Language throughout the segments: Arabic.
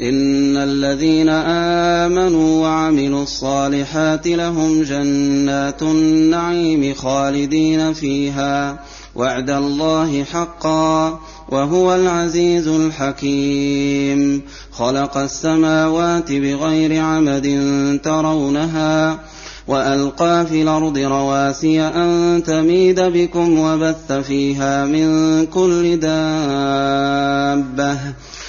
إن الذين آمنوا وعملوا الصالحات لهم جنات النعيم خالدين فيها وعد الله حقا وهو العزيز الحكيم. خلق السماوات بغير عمد ترونها وألقى في الأرض رواسي أن تميد بكم وبث فيها من كل دابة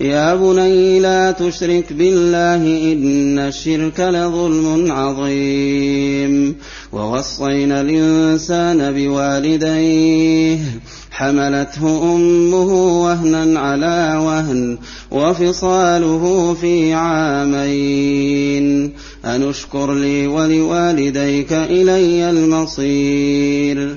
يا بني لا تشرك بالله إن الشرك لظلم عظيم ووصينا الإنسان بوالديه حملته أمه وهنا على وهن وفصاله في عامين أن اشكر لي ولوالديك إلي المصير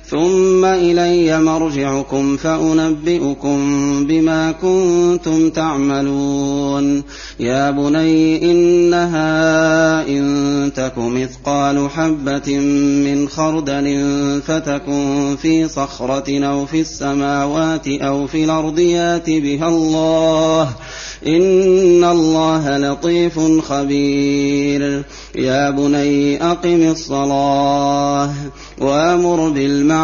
ثم إلي مرجعكم فأنبئكم بما كنتم تعملون. يا بني إنها إن تك مثقال حبة من خردل فتكن في صخرة أو في السماوات أو في الأرض يات بها الله. إن الله لطيف خبير. يا بني أقم الصلاة وأمر بالمعروف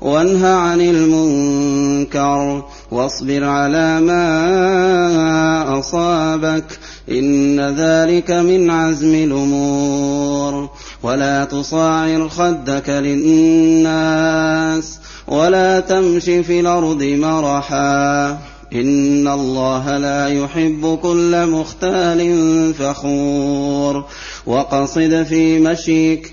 وانه عن المنكر واصبر على ما أصابك إن ذلك من عزم الأمور ولا تصاعر خدك للناس ولا تمش في الأرض مرحا إن الله لا يحب كل مختال فخور وقصد في مشيك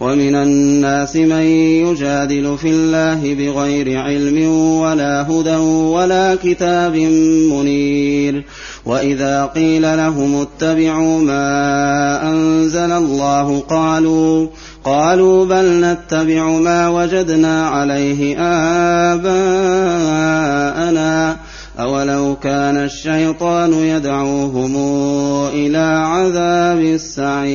ومن الناس من يجادل في الله بغير علم ولا هدى ولا كتاب منير. وإذا قيل لهم اتبعوا ما أنزل الله قالوا قالوا بل نتبع ما وجدنا عليه آباءنا. أولو كان الشيطان يدعوهم إلى عذاب السعير.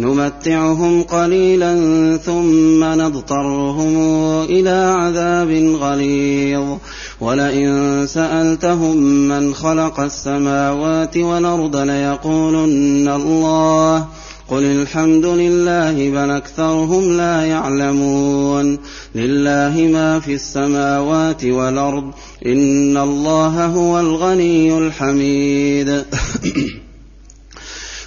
نمتعهم قليلا ثم نضطرهم إلى عذاب غليظ. ولئن سألتهم من خلق السماوات والأرض ليقولن الله. قل الحمد لله بل أكثرهم لا يعلمون. لله ما في السماوات والأرض إن الله هو الغني الحميد.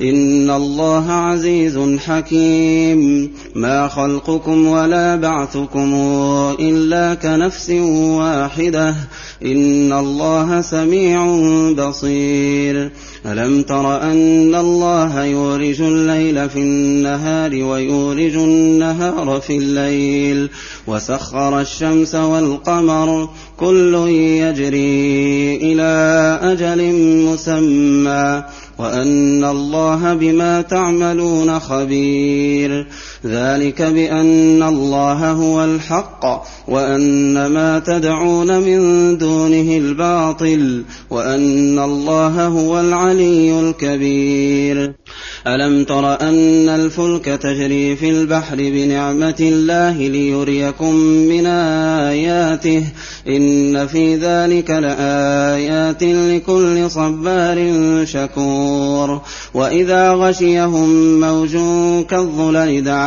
إن الله عزيز حكيم. ما خلقكم ولا بعثكم إلا كنفس واحدة. إن الله سميع بصير. ألم تر أن الله يورج الليل في النهار ويورج النهار في الليل. وسخر الشمس والقمر كل يجري إلى أجل مسمى. وأن الله بما تعملون خبير ذلك بأن الله هو الحق وأن ما تدعون من دونه الباطل وأن الله هو العلي الكبير. ألم تر أن الفلك تجري في البحر بنعمة الله ليريكم من آياته؟ إن في ذلك لآيات لكل صبار شكور. وإذا غشيهم موج كالظلل